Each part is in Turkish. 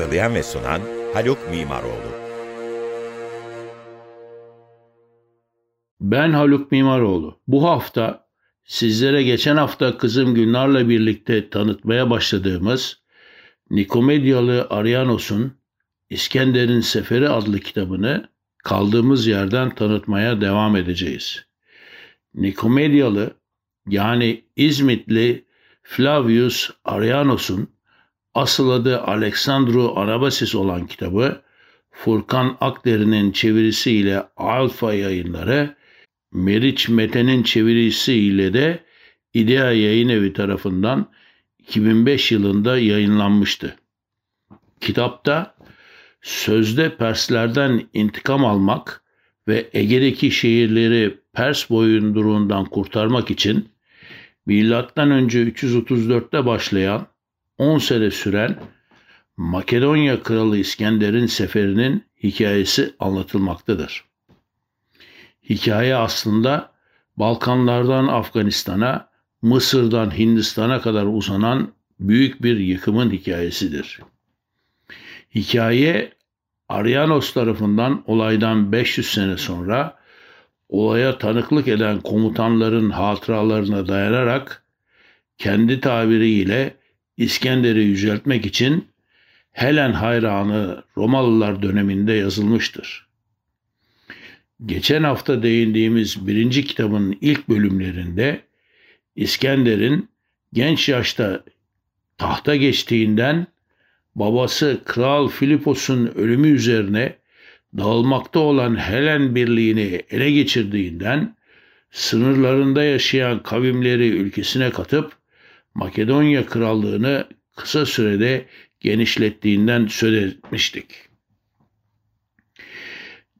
Hazırlayan ve sunan Haluk Mimaroğlu. Ben Haluk Mimaroğlu. Bu hafta sizlere geçen hafta kızım Gülnar'la birlikte tanıtmaya başladığımız Nikomedyalı Arianos'un İskender'in Seferi adlı kitabını kaldığımız yerden tanıtmaya devam edeceğiz. Nikomedyalı yani İzmitli Flavius Arianos'un asıl adı Alexandru Anabasis olan kitabı Furkan Akderi'nin çevirisiyle Alfa yayınları, Meriç Mete'nin çevirisiyle de İdea Yayın Evi tarafından 2005 yılında yayınlanmıştı. Kitapta sözde Perslerden intikam almak ve Ege'deki şehirleri Pers boyunduruğundan kurtarmak için önce 334'te başlayan 10 sene süren Makedonya Kralı İskender'in seferinin hikayesi anlatılmaktadır. Hikaye aslında Balkanlardan Afganistan'a, Mısır'dan Hindistan'a kadar uzanan büyük bir yıkımın hikayesidir. Hikaye Arianos tarafından olaydan 500 sene sonra olaya tanıklık eden komutanların hatıralarına dayanarak kendi tabiriyle İskender'i yüceltmek için Helen hayranı Romalılar döneminde yazılmıştır. Geçen hafta değindiğimiz birinci kitabın ilk bölümlerinde İskender'in genç yaşta tahta geçtiğinden babası Kral Filipos'un ölümü üzerine dağılmakta olan Helen birliğini ele geçirdiğinden sınırlarında yaşayan kavimleri ülkesine katıp Makedonya Krallığını kısa sürede genişlettiğinden söz etmiştik.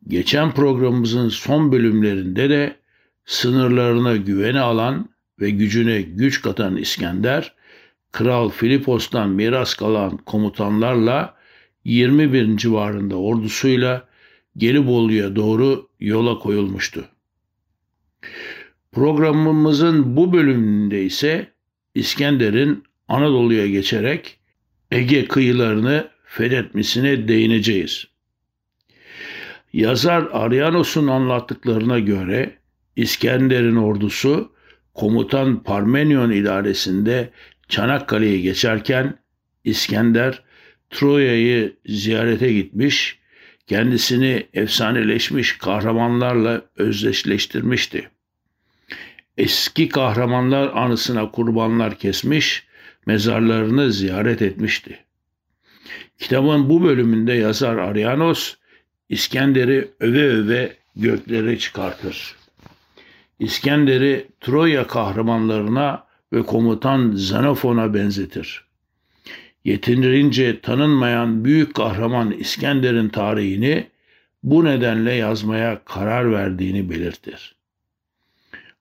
Geçen programımızın son bölümlerinde de sınırlarına güvene alan ve gücüne güç katan İskender, Kral Filipos'tan miras kalan komutanlarla 21 civarında ordusuyla Gelibolu'ya doğru yola koyulmuştu. Programımızın bu bölümünde ise İskender'in Anadolu'ya geçerek Ege kıyılarını fethetmesine değineceğiz. Yazar Arianos'un anlattıklarına göre İskender'in ordusu komutan Parmenion idaresinde Çanakkale'ye geçerken İskender Troya'yı ziyarete gitmiş, kendisini efsaneleşmiş kahramanlarla özdeşleştirmişti eski kahramanlar anısına kurbanlar kesmiş, mezarlarını ziyaret etmişti. Kitabın bu bölümünde yazar Arianos, İskender'i öve öve göklere çıkartır. İskender'i Troya kahramanlarına ve komutan Xenofon'a benzetir. Yetinirince tanınmayan büyük kahraman İskender'in tarihini bu nedenle yazmaya karar verdiğini belirtir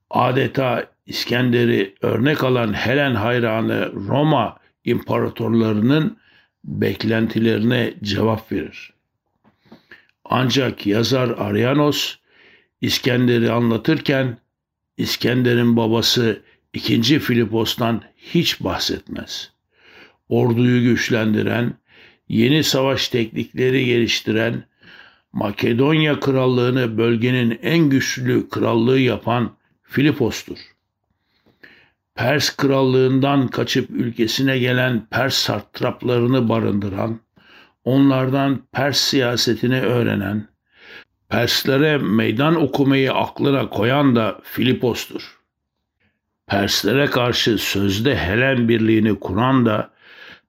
adeta İskender'i örnek alan Helen hayranı Roma imparatorlarının beklentilerine cevap verir. Ancak yazar Arianos İskender'i anlatırken İskender'in babası 2. Filipos'tan hiç bahsetmez. Orduyu güçlendiren, yeni savaş teknikleri geliştiren, Makedonya krallığını bölgenin en güçlü krallığı yapan Filipos'tur. Pers krallığından kaçıp ülkesine gelen Pers satraplarını barındıran, onlardan Pers siyasetini öğrenen, Perslere meydan okumayı aklına koyan da Filipos'tur. Perslere karşı sözde Helen birliğini kuran da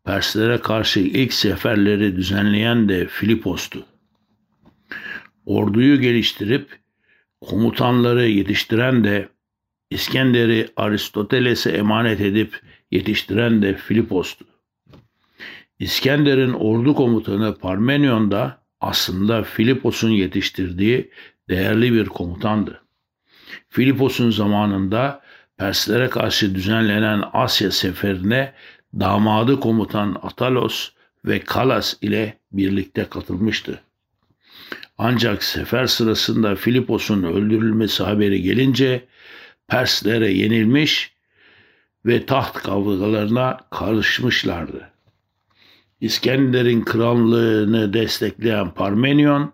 Perslere karşı ilk seferleri düzenleyen de Filipos'tu. orduyu geliştirip komutanları yetiştiren de İskender'i Aristoteles'e emanet edip yetiştiren de Filipos'tu. İskender'in ordu komutanı Parmenion da aslında Filipos'un yetiştirdiği değerli bir komutandı. Filipos'un zamanında Perslere karşı düzenlenen Asya seferine damadı komutan Atalos ve Kalas ile birlikte katılmıştı. Ancak sefer sırasında Filipos'un öldürülmesi haberi gelince Perslere yenilmiş ve taht kavgalarına karışmışlardı. İskender'in krallığını destekleyen Parmenion,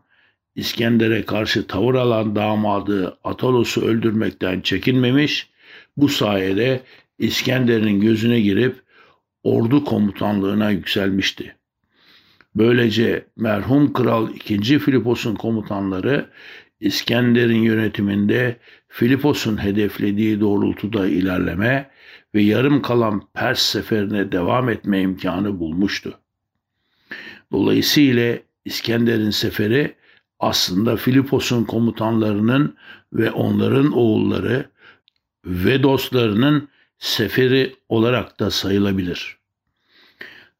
İskender'e karşı tavır alan damadı Atolos'u öldürmekten çekinmemiş, bu sayede İskender'in gözüne girip ordu komutanlığına yükselmişti. Böylece merhum kral 2. Filipos'un komutanları İskender'in yönetiminde Filipos'un hedeflediği doğrultuda ilerleme ve yarım kalan Pers seferine devam etme imkanı bulmuştu. Dolayısıyla İskender'in seferi aslında Filipos'un komutanlarının ve onların oğulları ve dostlarının seferi olarak da sayılabilir.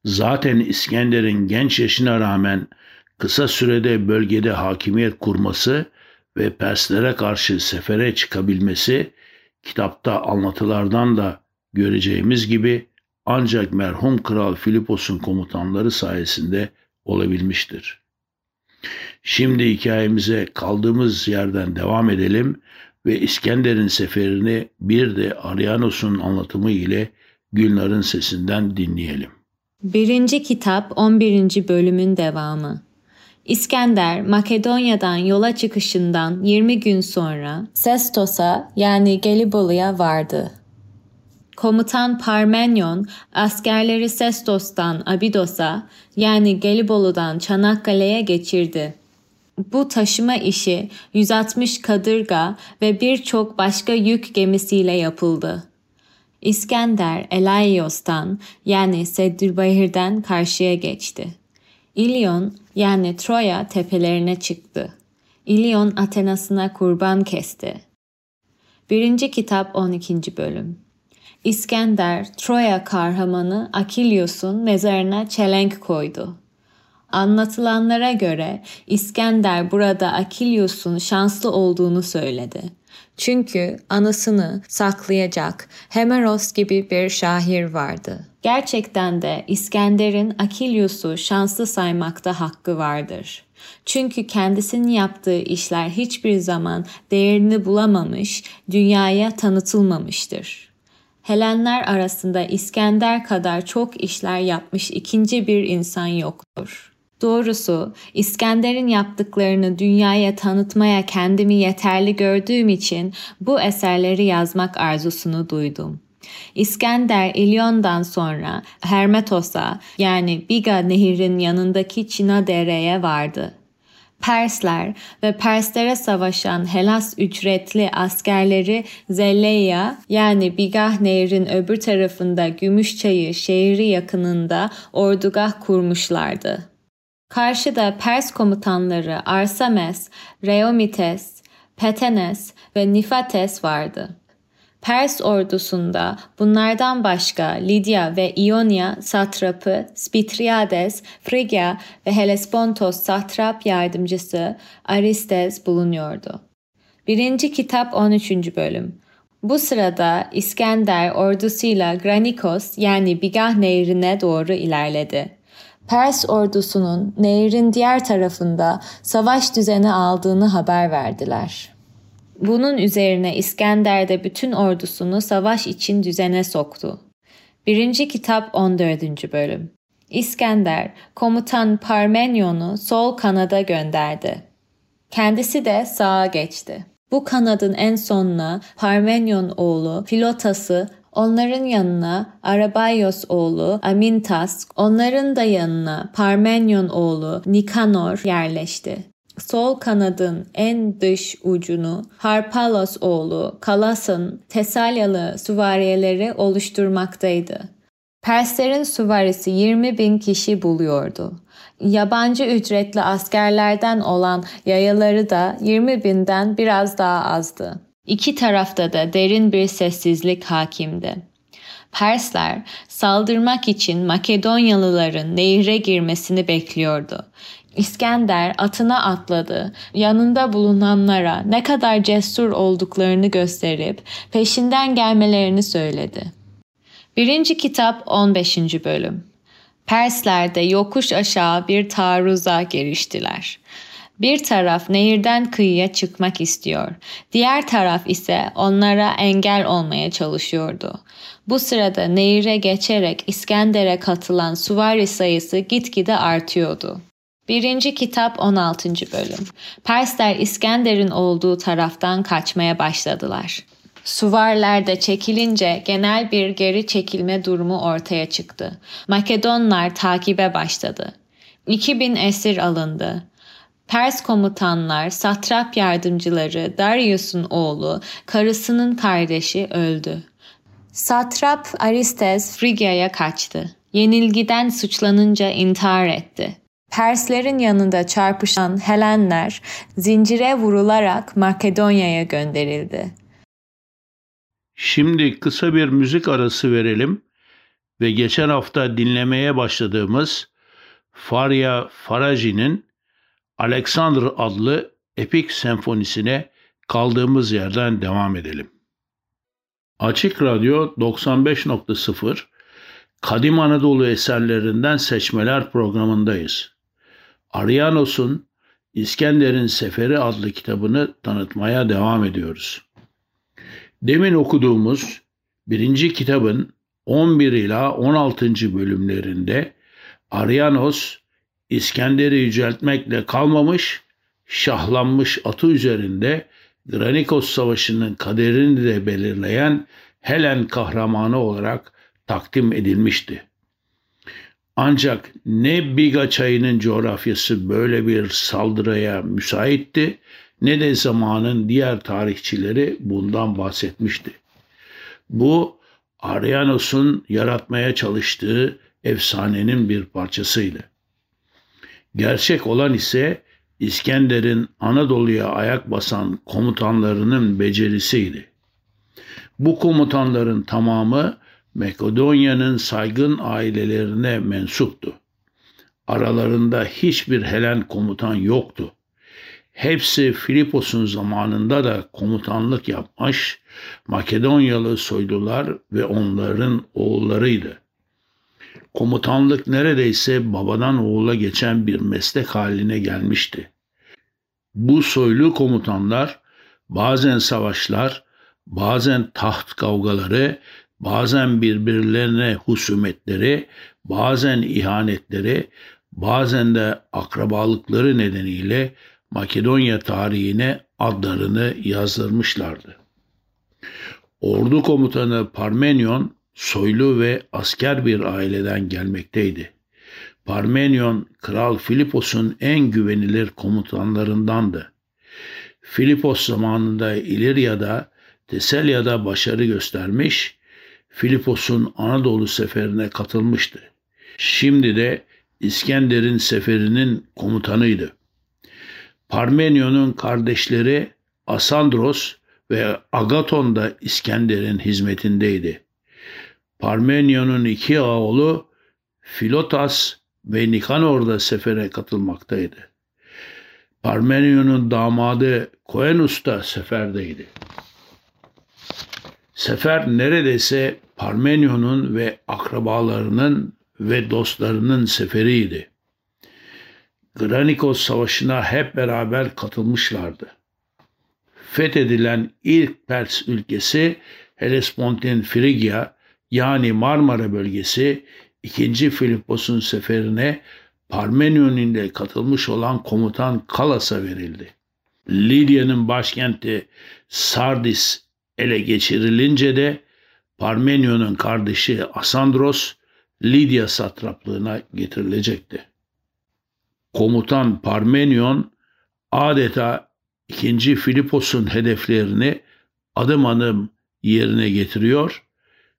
Zaten İskender'in genç yaşına rağmen kısa sürede bölgede hakimiyet kurması ve Perslere karşı sefere çıkabilmesi kitapta anlatılardan da göreceğimiz gibi ancak merhum Kral Filipos'un komutanları sayesinde olabilmiştir. Şimdi hikayemize kaldığımız yerden devam edelim ve İskender'in seferini bir de Arianos'un anlatımı ile Gülnar'ın sesinden dinleyelim. Birinci kitap 11. bölümün devamı. İskender Makedonya'dan yola çıkışından 20 gün sonra Sestos'a yani Gelibolu'ya vardı. Komutan Parmenyon askerleri Sestos'tan Abidos'a yani Gelibolu'dan Çanakkale'ye geçirdi. Bu taşıma işi 160 kadırga ve birçok başka yük gemisiyle yapıldı. İskender Elaios'tan yani Seddülbahir'den karşıya geçti. İlyon yani Troya tepelerine çıktı. İlyon Athena'sına kurban kesti. 1. Kitap 12. Bölüm İskender, Troya kahramanı Akilios'un mezarına çelenk koydu. Anlatılanlara göre İskender burada Akilios'un şanslı olduğunu söyledi. Çünkü anısını saklayacak Hemeros gibi bir şahir vardı. Gerçekten de İskender'in Akilios'u şanslı saymakta hakkı vardır. Çünkü kendisinin yaptığı işler hiçbir zaman değerini bulamamış, dünyaya tanıtılmamıştır. Helenler arasında İskender kadar çok işler yapmış ikinci bir insan yoktur. Doğrusu İskender'in yaptıklarını dünyaya tanıtmaya kendimi yeterli gördüğüm için bu eserleri yazmak arzusunu duydum. İskender İlyon'dan sonra Hermetos'a yani Biga nehrin yanındaki Çina Dere'ye vardı. Persler ve Perslere savaşan Helas ücretli askerleri Zelleia yani Bigah Nehri'nin öbür tarafında Gümüşçayı şehri yakınında ordugah kurmuşlardı. Karşıda Pers komutanları Arsames, Reomites, Petenes ve Nifates vardı. Pers ordusunda bunlardan başka Lidya ve Ionia satrapı Spitriades, Frigya ve Hellespontos satrap yardımcısı Aristes bulunuyordu. 1. Kitap 13. Bölüm Bu sırada İskender ordusuyla Granikos yani Bigah nehrine doğru ilerledi. Pers ordusunun nehrin diğer tarafında savaş düzeni aldığını haber verdiler. Bunun üzerine İskender de bütün ordusunu savaş için düzene soktu. 1. Kitap 14. Bölüm İskender, komutan Parmenion'u sol kanada gönderdi. Kendisi de sağa geçti. Bu kanadın en sonuna Parmenion oğlu Filotası Onların yanına Arabayos oğlu Amintas, onların da yanına Parmenyon oğlu Nikanor yerleşti. Sol kanadın en dış ucunu Harpalos oğlu Kalas'ın Tesalyalı süvariyeleri oluşturmaktaydı. Perslerin süvarisi 20 bin kişi buluyordu. Yabancı ücretli askerlerden olan yayaları da 20 binden biraz daha azdı. İki tarafta da derin bir sessizlik hakimdi. Persler saldırmak için Makedonyalıların nehre girmesini bekliyordu. İskender atına atladı. Yanında bulunanlara ne kadar cesur olduklarını gösterip peşinden gelmelerini söyledi. Birinci kitap 15. bölüm Persler de yokuş aşağı bir taarruza giriştiler. Bir taraf nehirden kıyıya çıkmak istiyor. Diğer taraf ise onlara engel olmaya çalışıyordu. Bu sırada nehire geçerek İskender'e katılan suvari sayısı gitgide artıyordu. Birinci kitap 16. bölüm. Persler İskender'in olduğu taraftan kaçmaya başladılar. Suvarlar da çekilince genel bir geri çekilme durumu ortaya çıktı. Makedonlar takibe başladı. 2000 esir alındı. Pers komutanlar, satrap yardımcıları, Darius'un oğlu, karısının kardeşi öldü. Satrap Aristes Frigya'ya kaçtı. Yenilgiden suçlanınca intihar etti. Perslerin yanında çarpışan Helenler zincire vurularak Makedonya'ya gönderildi. Şimdi kısa bir müzik arası verelim ve geçen hafta dinlemeye başladığımız Faria Faraji'nin Alexander adlı epik senfonisine kaldığımız yerden devam edelim. Açık Radyo 95.0 Kadim Anadolu eserlerinden seçmeler programındayız. Arianos'un İskender'in Seferi adlı kitabını tanıtmaya devam ediyoruz. Demin okuduğumuz birinci kitabın 11 ila 16. bölümlerinde Arianos İskender'i yüceltmekle kalmamış, şahlanmış atı üzerinde Granikos Savaşı'nın kaderini de belirleyen Helen kahramanı olarak takdim edilmişti. Ancak ne Biga çayının coğrafyası böyle bir saldırıya müsaitti ne de zamanın diğer tarihçileri bundan bahsetmişti. Bu Arianos'un yaratmaya çalıştığı efsanenin bir parçasıydı. Gerçek olan ise İskender'in Anadolu'ya ayak basan komutanlarının becerisiydi. Bu komutanların tamamı Makedonya'nın saygın ailelerine mensuptu. Aralarında hiçbir Helen komutan yoktu. Hepsi Filipos'un zamanında da komutanlık yapmış Makedonyalı soylular ve onların oğullarıydı. Komutanlık neredeyse babadan oğula geçen bir meslek haline gelmişti. Bu soylu komutanlar bazen savaşlar, bazen taht kavgaları, bazen birbirlerine husumetleri, bazen ihanetleri, bazen de akrabalıkları nedeniyle Makedonya tarihine adlarını yazdırmışlardı. Ordu komutanı Parmenyon soylu ve asker bir aileden gelmekteydi. Parmenyon, Kral Filipos'un en güvenilir komutanlarındandı. Filipos zamanında İlirya'da, Teselya'da başarı göstermiş, Filipos'un Anadolu seferine katılmıştı. Şimdi de İskender'in seferinin komutanıydı. Parmenion'un kardeşleri Asandros ve Agaton da İskender'in hizmetindeydi. Parmenion'un iki oğlu Filotas ve Nikanor da sefere katılmaktaydı. Parmenion'un damadı Koenus da seferdeydi. Sefer neredeyse Parmenion'un ve akrabalarının ve dostlarının seferiydi. Granikos Savaşı'na hep beraber katılmışlardı. Fethedilen ilk Pers ülkesi Hellespont'in Frigya yani Marmara bölgesi 2. Filipos'un seferine Parmenyon ile katılmış olan komutan Kalas'a verildi. Lidya'nın başkenti Sardis ele geçirilince de Parmenyon'un kardeşi Asandros Lidya satraplığına getirilecekti. Komutan Parmenyon adeta 2. Filipos'un hedeflerini adım adım yerine getiriyor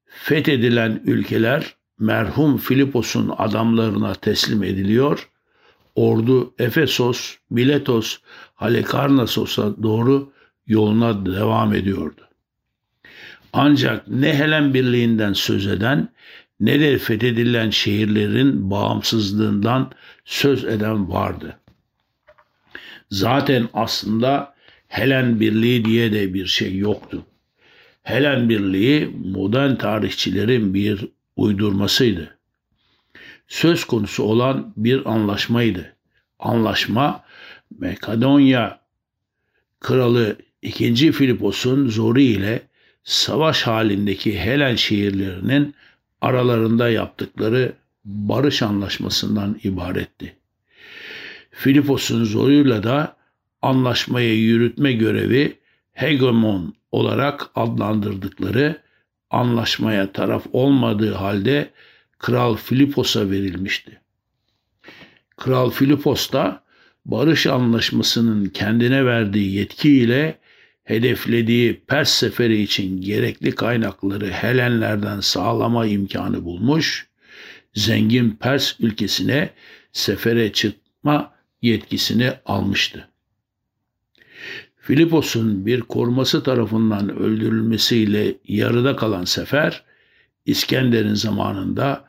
fethedilen ülkeler merhum Filipos'un adamlarına teslim ediliyor. Ordu Efesos, Miletos, Halikarnassos'a doğru yoluna devam ediyordu. Ancak ne Helen Birliği'nden söz eden ne de fethedilen şehirlerin bağımsızlığından söz eden vardı. Zaten aslında Helen Birliği diye de bir şey yoktu. Helen Birliği modern tarihçilerin bir uydurmasıydı. Söz konusu olan bir anlaşmaydı. Anlaşma Makedonya kralı 2. Filipos'un zoru ile savaş halindeki Helen şehirlerinin aralarında yaptıkları barış anlaşmasından ibaretti. Filipos'un zoruyla da anlaşmayı yürütme görevi hegemon olarak adlandırdıkları anlaşmaya taraf olmadığı halde Kral Filipos'a verilmişti. Kral Filipos da barış anlaşmasının kendine verdiği yetkiyle hedeflediği Pers seferi için gerekli kaynakları Helenlerden sağlama imkanı bulmuş, zengin Pers ülkesine sefere çıkma yetkisini almıştı. Filipos'un bir koruması tarafından öldürülmesiyle yarıda kalan sefer, İskender'in zamanında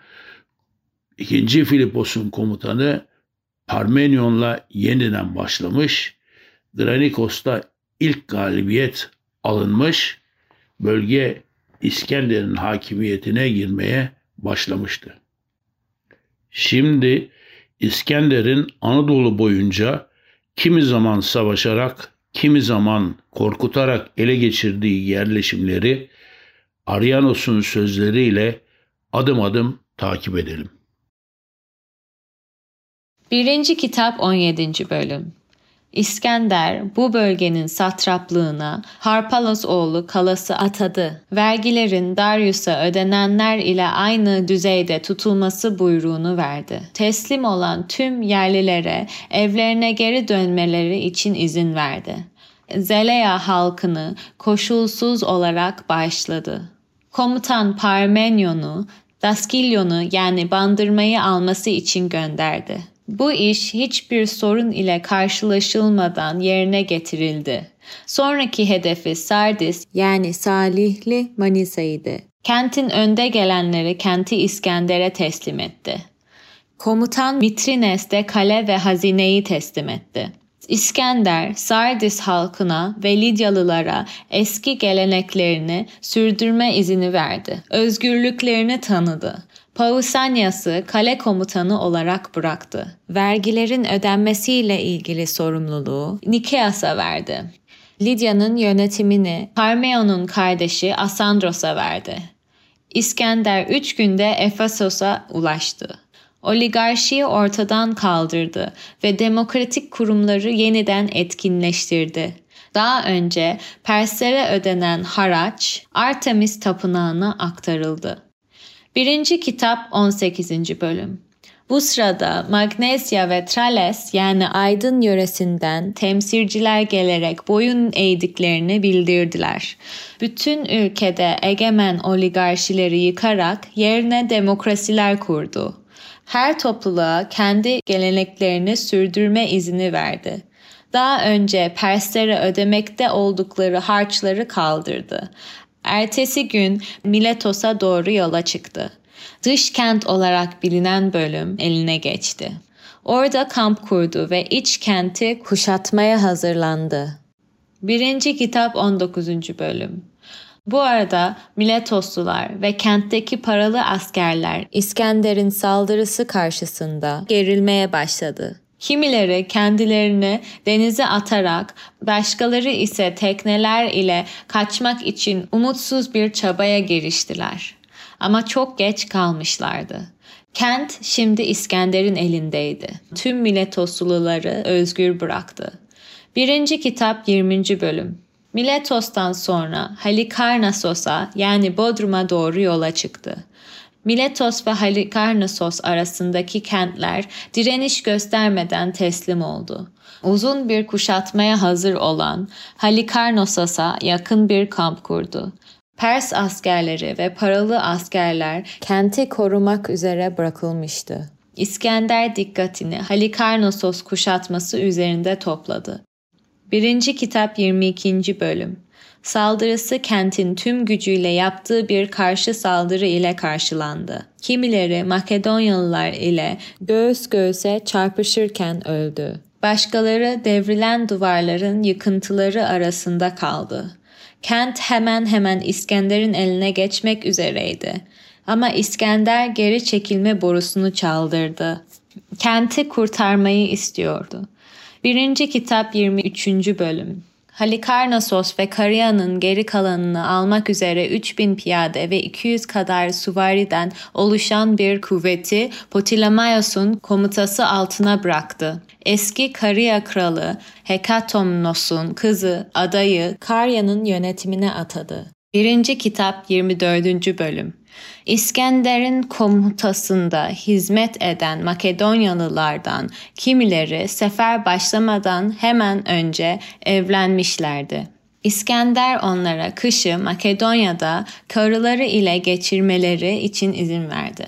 ikinci Filipos'un komutanı Parmenion'la yeniden başlamış, Granikos'ta ilk galibiyet alınmış, bölge İskender'in hakimiyetine girmeye başlamıştı. Şimdi İskender'in Anadolu boyunca kimi zaman savaşarak, kimi zaman korkutarak ele geçirdiği yerleşimleri Arianos'un sözleriyle adım adım takip edelim. Birinci kitap 17. bölüm İskender bu bölgenin satraplığına Harpalos oğlu Kalas'ı atadı. Vergilerin Darius'a ödenenler ile aynı düzeyde tutulması buyruğunu verdi. Teslim olan tüm yerlilere evlerine geri dönmeleri için izin verdi. Zeleya halkını koşulsuz olarak bağışladı. Komutan Parmenion'u Daskilyon'u yani bandırmayı alması için gönderdi. Bu iş hiçbir sorun ile karşılaşılmadan yerine getirildi. Sonraki hedefi Sardis yani Salihli Manisa'ydı. Kentin önde gelenleri kenti İskender'e teslim etti. Komutan Mitrines de kale ve hazineyi teslim etti. İskender, Sardis halkına ve Lidyalılara eski geleneklerini sürdürme izini verdi. Özgürlüklerini tanıdı. Pausanias'ı kale komutanı olarak bıraktı. Vergilerin ödenmesiyle ilgili sorumluluğu Nikeas'a verdi. Lidya'nın yönetimini Parmeon'un kardeşi Asandros'a verdi. İskender üç günde Efesos'a ulaştı. Oligarşiyi ortadan kaldırdı ve demokratik kurumları yeniden etkinleştirdi. Daha önce Perslere ödenen haraç Artemis tapınağına aktarıldı. Birinci kitap 18. bölüm. Bu sırada Magnesia ve Trales yani Aydın yöresinden temsilciler gelerek boyun eğdiklerini bildirdiler. Bütün ülkede egemen oligarşileri yıkarak yerine demokrasiler kurdu. Her topluluğa kendi geleneklerini sürdürme izni verdi. Daha önce Perslere ödemekte oldukları harçları kaldırdı. Ertesi gün Miletos'a doğru yola çıktı. Dış kent olarak bilinen bölüm eline geçti. Orada kamp kurdu ve iç kenti kuşatmaya hazırlandı. Birinci kitap 19. bölüm. Bu arada Miletoslular ve kentteki paralı askerler İskender'in saldırısı karşısında gerilmeye başladı. Kimileri kendilerini denize atarak, başkaları ise tekneler ile kaçmak için umutsuz bir çabaya giriştiler. Ama çok geç kalmışlardı. Kent şimdi İskender'in elindeydi. Tüm Miletosluları özgür bıraktı. Birinci kitap 20. bölüm. Miletos'tan sonra Halikarnassos'a yani Bodrum'a doğru yola çıktı. Miletos ve Halikarnassos arasındaki kentler direniş göstermeden teslim oldu. Uzun bir kuşatmaya hazır olan Halikarnassos'a yakın bir kamp kurdu. Pers askerleri ve paralı askerler kenti korumak üzere bırakılmıştı. İskender dikkatini Halikarnasos kuşatması üzerinde topladı. 1. Kitap 22. Bölüm Saldırısı kentin tüm gücüyle yaptığı bir karşı saldırı ile karşılandı. Kimileri Makedonyalılar ile göğüs göğüse çarpışırken öldü. Başkaları devrilen duvarların yıkıntıları arasında kaldı. Kent hemen hemen İskender'in eline geçmek üzereydi. Ama İskender geri çekilme borusunu çaldırdı. Kenti kurtarmayı istiyordu. Birinci kitap 23. bölüm Halikarnasos ve Karya'nın geri kalanını almak üzere 3000 piyade ve 200 kadar suvariden oluşan bir kuvveti Potilamayos'un komutası altına bıraktı. Eski Karya kralı Hekatomnos'un kızı adayı Karya'nın yönetimine atadı. 1. kitap 24. bölüm İskender'in komutasında hizmet eden Makedonyalılardan kimileri sefer başlamadan hemen önce evlenmişlerdi. İskender onlara kışı Makedonya'da karıları ile geçirmeleri için izin verdi.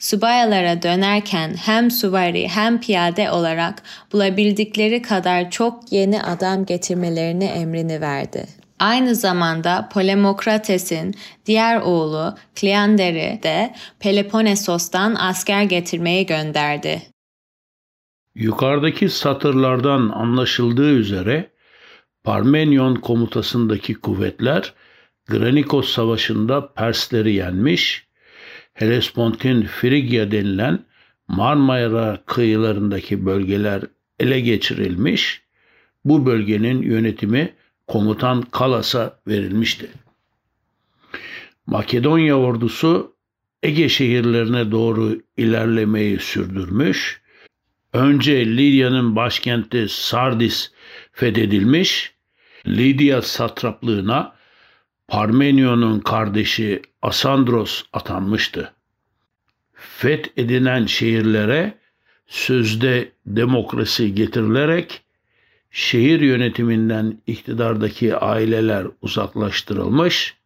Subayalara dönerken hem suvari hem piyade olarak bulabildikleri kadar çok yeni adam getirmelerini emrini verdi. Aynı zamanda Polemokrates'in diğer oğlu Kleander'i de Peloponnesos'tan asker getirmeye gönderdi. Yukarıdaki satırlardan anlaşıldığı üzere Parmenyon komutasındaki kuvvetler Granikos Savaşı'nda Persleri yenmiş, Helespont'un Frigya denilen Marmara kıyılarındaki bölgeler ele geçirilmiş, bu bölgenin yönetimi komutan Kalas'a verilmişti. Makedonya ordusu Ege şehirlerine doğru ilerlemeyi sürdürmüş. Önce Lidya'nın başkenti Sardis fethedilmiş. Lidya satraplığına Parmenion'un kardeşi Asandros atanmıştı. Fethedilen şehirlere sözde demokrasi getirilerek şehir yönetiminden iktidardaki aileler uzaklaştırılmış,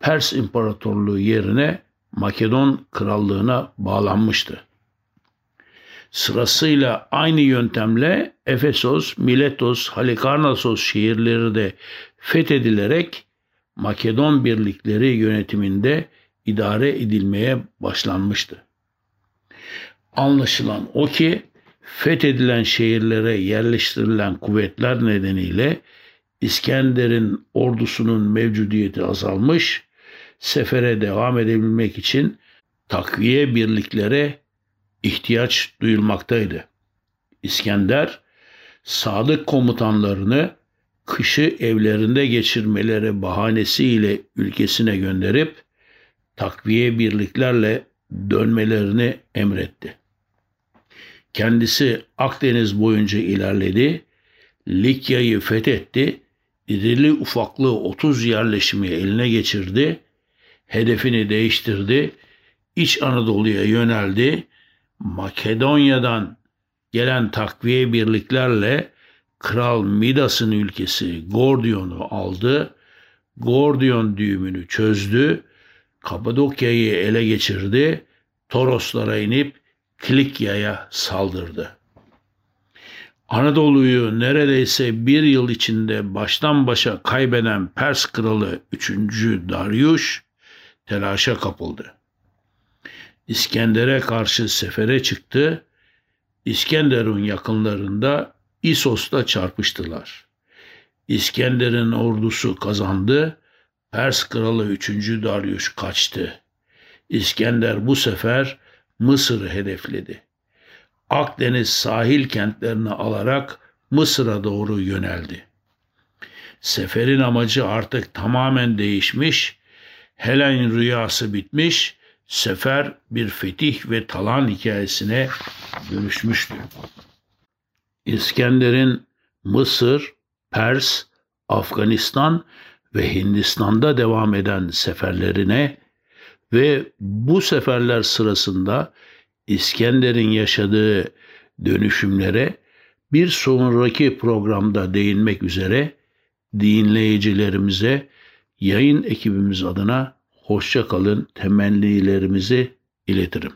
Pers İmparatorluğu yerine Makedon Krallığına bağlanmıştı. Sırasıyla aynı yöntemle Efesos, Miletos, Halikarnasos şehirleri de fethedilerek Makedon birlikleri yönetiminde idare edilmeye başlanmıştı. Anlaşılan o ki fethedilen şehirlere yerleştirilen kuvvetler nedeniyle İskender'in ordusunun mevcudiyeti azalmış, sefere devam edebilmek için takviye birliklere ihtiyaç duyulmaktaydı. İskender, sadık komutanlarını kışı evlerinde geçirmeleri bahanesiyle ülkesine gönderip takviye birliklerle dönmelerini emretti. Kendisi Akdeniz boyunca ilerledi, Likya'yı fethetti, irili ufaklı 30 yerleşimi eline geçirdi, hedefini değiştirdi, İç Anadolu'ya yöneldi, Makedonya'dan gelen takviye birliklerle Kral Midas'ın ülkesi Gordion'u aldı, Gordion düğümünü çözdü, Kapadokya'yı ele geçirdi, Toroslara inip Kilikya'ya saldırdı. Anadolu'yu neredeyse bir yıl içinde baştan başa kaybeden Pers kralı 3. Dariuş telaşa kapıldı. İskender'e karşı sefere çıktı. İskender'in yakınlarında İsos'ta çarpıştılar. İskender'in ordusu kazandı. Pers kralı 3. Dariuş kaçtı. İskender bu sefer Mısır'ı hedefledi. Akdeniz sahil kentlerini alarak Mısır'a doğru yöneldi. Seferin amacı artık tamamen değişmiş, Helen rüyası bitmiş, sefer bir fetih ve talan hikayesine dönüşmüştü. İskender'in Mısır, Pers, Afganistan ve Hindistan'da devam eden seferlerine ve bu seferler sırasında İskender'in yaşadığı dönüşümlere bir sonraki programda değinmek üzere dinleyicilerimize yayın ekibimiz adına hoşça kalın temennilerimizi iletirim.